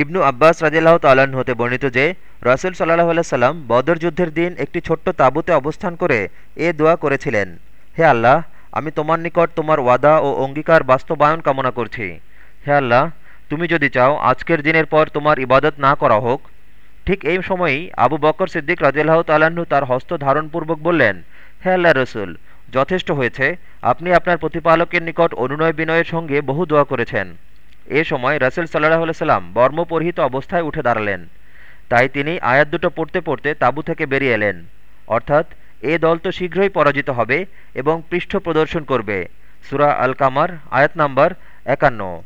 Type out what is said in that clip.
ইবনু আব্বাস রাজিল্লাহ তাল্লাহ্ন হতে বর্ণিত যে, রাসুল সাল্লাহ আল্লাহ বদর যুদ্ধের দিন একটি ছোট্ট তাঁবুতে অবস্থান করে এ দোয়া করেছিলেন, হে আল্লাহ, আমি তোমার নিকট তোমার ওয়াদা ও অঙ্গীকার বাস্তবায়ন কামনা করছি। হে আল্লাহ, তুমি যদি চাও আজকের দিনের পর তোমার ইবাদত না করা হোক। ঠিক এই সময়ই আবু বকর সিদ্দিক রাজিল্লাহ তাল্লাহ্ন তার হস্ত ধারণপূর্বক বললেন, হে আল্লাহ রসুল, যথেষ্ট হয়েছে। আপনি আপনার প্রতিপালকের নিকট অনুনয় বিনয়ের সঙ্গে বহু দোয়া করেছেন। এ সময় রাসুল সাল্লাহ সাল্লাম বর্মপরিহিত অবস্থায় উঠে দাঁড়ালেন। তাই তিনি আয়াত দুটো পড়তে পড়তে তাঁবু থেকে বেরিয়ে এলেন। অর্থাৎ এ দল তো শীঘ্রই পরাজিত হবে এবং পৃষ্ঠ প্রদর্শন করবে। সুরা আল কামার আয়াত নাম্বার একান্ন।